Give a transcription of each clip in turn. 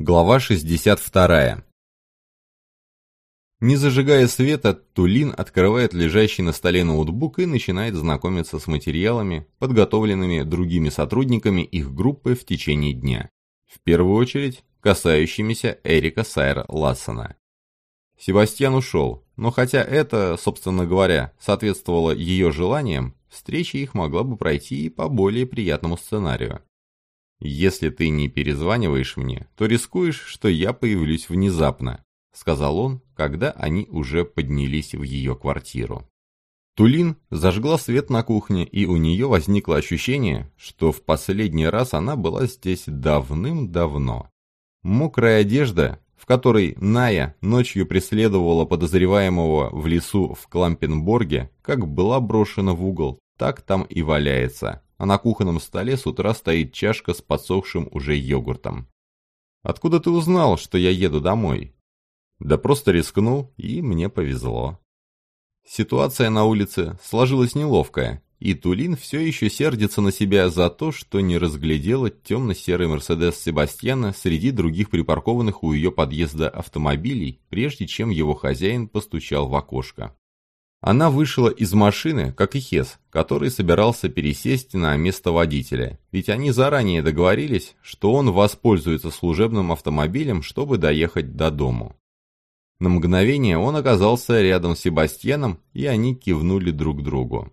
Глава 62. Не зажигая света, Тулин открывает лежащий на столе ноутбук и начинает знакомиться с материалами, подготовленными другими сотрудниками их группы в течение дня. В первую очередь, касающимися Эрика Сайра Лассена. Себастьян ушел, но хотя это, собственно говоря, соответствовало ее желаниям, встреча их могла бы пройти и по более приятному сценарию. «Если ты не перезваниваешь мне, то рискуешь, что я появлюсь внезапно», сказал он, когда они уже поднялись в ее квартиру. Тулин зажгла свет на кухне, и у нее возникло ощущение, что в последний раз она была здесь давным-давно. Мокрая одежда, в которой Ная ночью преследовала подозреваемого в лесу в Клампенборге, как была брошена в угол, так там и валяется, а на кухонном столе с утра стоит чашка с подсохшим уже йогуртом. «Откуда ты узнал, что я еду домой?» «Да просто рискнул, и мне повезло». Ситуация на улице сложилась неловкая, и Тулин все еще сердится на себя за то, что не разглядела темно-серый Мерседес Себастьяна среди других припаркованных у ее подъезда автомобилей, прежде чем его хозяин постучал в окошко. Она вышла из машины, как и Хес, который собирался пересесть на место водителя, ведь они заранее договорились, что он воспользуется служебным автомобилем, чтобы доехать до дому. На мгновение он оказался рядом с Себастьяном, и они кивнули друг другу.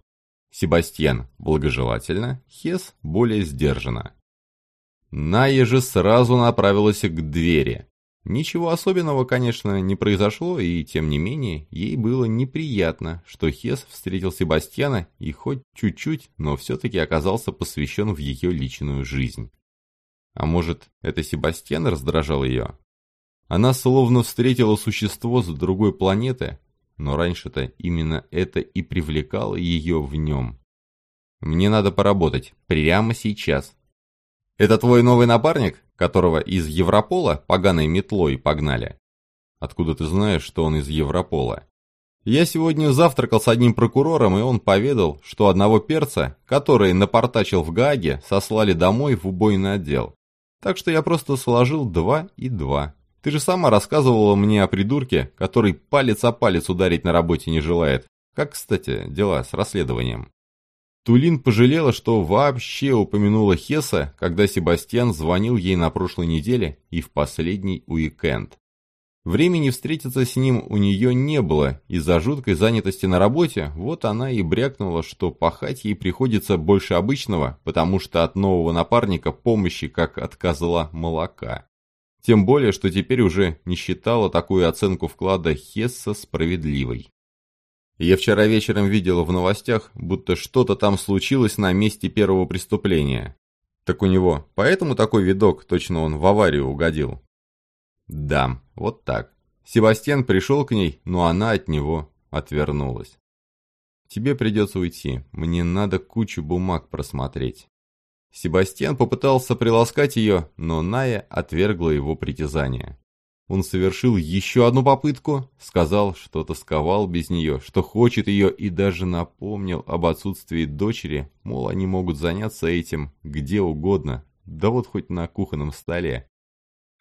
Себастьян благожелательно, Хес более сдержанно. Ная же сразу направилась к двери, Ничего особенного, конечно, не произошло, и тем не менее, ей было неприятно, что Хес встретил Себастьяна и хоть чуть-чуть, но все-таки оказался посвящен в ее личную жизнь. А может, это Себастьян раздражал ее? Она словно встретила существо с другой планеты, но раньше-то именно это и привлекало ее в нем. «Мне надо поработать, прямо сейчас». «Это твой новый напарник?» Которого из Европола поганой метлой погнали. Откуда ты знаешь, что он из Европола? Я сегодня завтракал с одним прокурором, и он поведал, что одного перца, который напортачил в Гааге, сослали домой в убойный отдел. Так что я просто сложил два и два. Ты же сама рассказывала мне о придурке, который палец о палец ударить на работе не желает. Как, кстати, дела с расследованием? Тулин пожалела, что вообще упомянула Хесса, когда Себастьян звонил ей на прошлой неделе и в последний уикенд. Времени встретиться с ним у нее не было, из-за жуткой занятости на работе, вот она и брякнула, что пахать ей приходится больше обычного, потому что от нового напарника помощи как от козла молока. Тем более, что теперь уже не считала такую оценку вклада Хесса справедливой. Я вчера вечером видела в новостях, будто что-то там случилось на месте первого преступления. Так у него поэтому такой видок, точно он в аварию угодил. Да, вот так. Себастьян пришел к ней, но она от него отвернулась. Тебе придется уйти, мне надо кучу бумаг просмотреть. Себастьян попытался приласкать ее, но Ная отвергла его притязание. Он совершил еще одну попытку, сказал, что тосковал без нее, что хочет ее и даже напомнил об отсутствии дочери, мол, они могут заняться этим где угодно, да вот хоть на кухонном столе.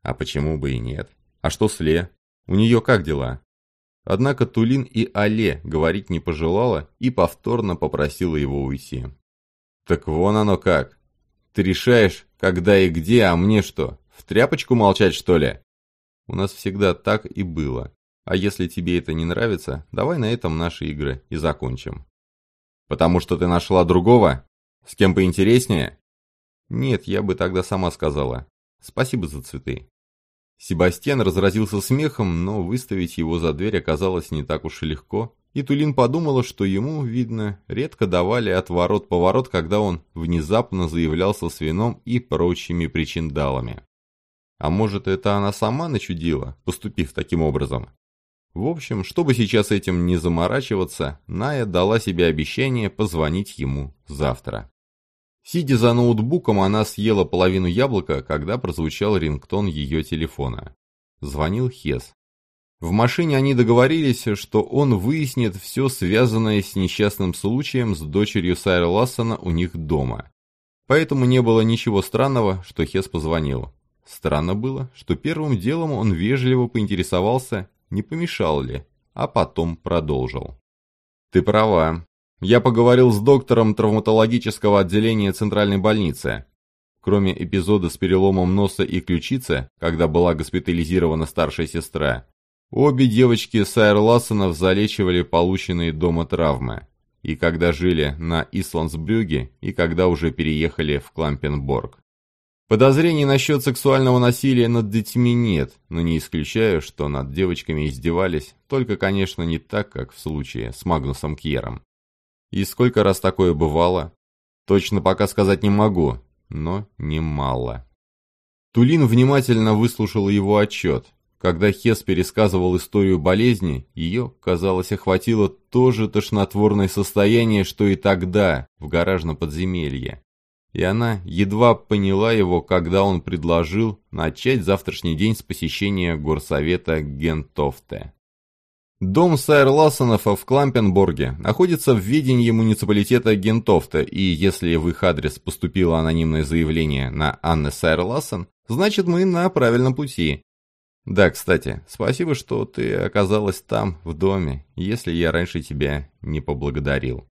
А почему бы и нет? А что с Ле? У нее как дела? Однако Тулин и Але говорить не пожелала и повторно попросила его уйти. «Так вон оно как. Ты решаешь, когда и где, а мне что, в тряпочку молчать, что ли?» У нас всегда так и было. А если тебе это не нравится, давай на этом наши игры и закончим. Потому что ты нашла другого? С кем поинтереснее? Нет, я бы тогда сама сказала. Спасибо за цветы. Себастьян разразился смехом, но выставить его за дверь оказалось не так уж и легко, и Тулин подумала, что ему, видно, редко давали отворот-поворот, когда он внезапно заявлялся с вином и прочими причиндалами. А может, это она сама начудила, поступив таким образом? В общем, чтобы сейчас этим не заморачиваться, Ная дала себе обещание позвонить ему завтра. Сидя за ноутбуком, она съела половину яблока, когда прозвучал рингтон ее телефона. Звонил Хес. В машине они договорились, что он выяснит все связанное с несчастным случаем с дочерью Сайра Лассона у них дома. Поэтому не было ничего странного, что Хес позвонил. Странно было, что первым делом он вежливо поинтересовался, не помешал ли, а потом продолжил. «Ты права. Я поговорил с доктором травматологического отделения Центральной больницы. Кроме эпизода с переломом носа и ключицы, когда была госпитализирована старшая сестра, обе девочки Сайр Лассонов залечивали полученные дома травмы. И когда жили на Исландсбрюге, и когда уже переехали в Клампенборг. Подозрений насчет сексуального насилия над детьми нет, но не исключаю, что над девочками издевались, только, конечно, не так, как в случае с Магнусом Кьером. И сколько раз такое бывало? Точно пока сказать не могу, но немало. Тулин внимательно выслушал его отчет. Когда Хес пересказывал историю болезни, ее, казалось, охватило то же тошнотворное состояние, что и тогда, в гаражном подземелье и она едва поняла его, когда он предложил начать завтрашний день с посещения горсовета Гентофте. Дом Сайр Лассонов в Клампенборге находится в ведении муниципалитета Гентофте, и если в их адрес поступило анонимное заявление на Анны Сайр Лассен, значит мы на правильном пути. Да, кстати, спасибо, что ты оказалась там, в доме, если я раньше тебя не поблагодарил.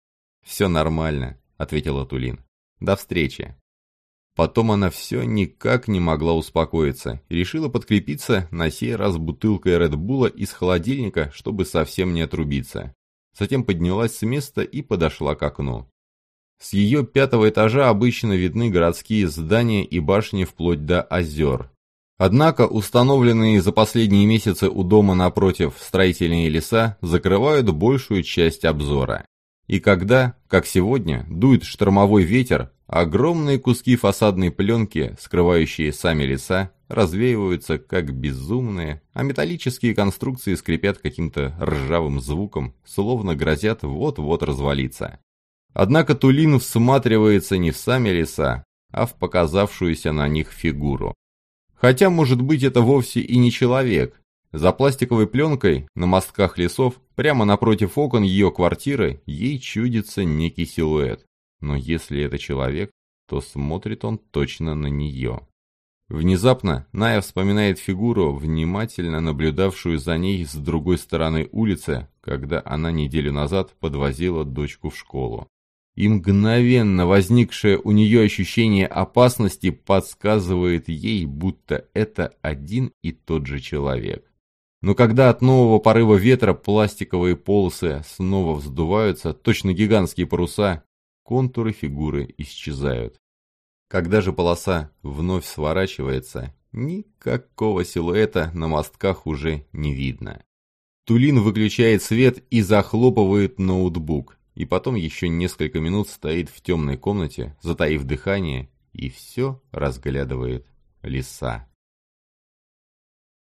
«Все нормально», — ответила Тулин. До встречи. Потом она все никак не могла успокоиться решила подкрепиться на сей раз бутылкой Редбула из холодильника, чтобы совсем не отрубиться. Затем поднялась с места и подошла к окну. С ее пятого этажа обычно видны городские здания и башни вплоть до озер. Однако установленные за последние месяцы у дома напротив строительные леса закрывают большую часть обзора. И когда, как сегодня, дует штормовой ветер, огромные куски фасадной пленки, скрывающие сами леса, развеиваются как безумные, а металлические конструкции скрипят каким-то ржавым звуком, словно грозят вот-вот развалиться. Однако Тулин всматривается не в сами леса, а в показавшуюся на них фигуру. Хотя, может быть, это вовсе и не человек, за пластиковой пленкой на мостках лесов, прямо напротив окон ее квартиры, ей чудится некий силуэт. Но если это человек, то смотрит он точно на нее. Внезапно Ная вспоминает фигуру, внимательно наблюдавшую за ней с другой стороны улицы, когда она неделю назад подвозила дочку в школу. И мгновенно возникшее у нее ощущение опасности подсказывает ей, будто это один и тот же человек. Но когда от нового порыва ветра пластиковые полосы снова вздуваются, точно гигантские паруса, контуры фигуры исчезают. Когда же полоса вновь сворачивается, никакого силуэта на мостках уже не видно. Тулин выключает свет и захлопывает ноутбук, и потом еще несколько минут стоит в темной комнате, затаив дыхание, и все разглядывает леса.